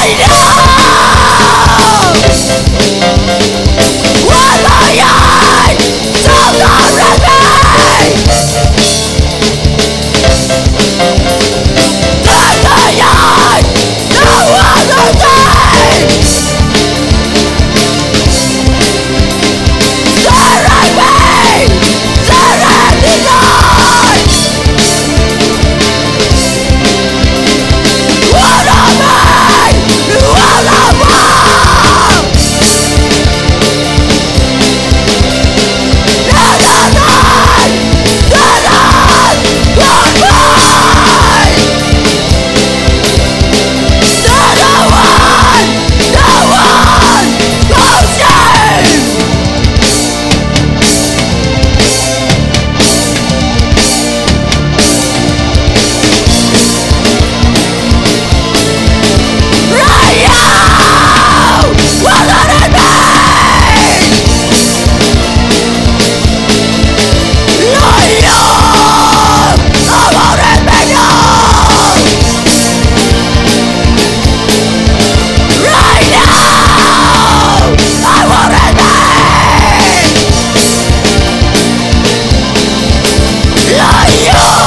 I know! ないよ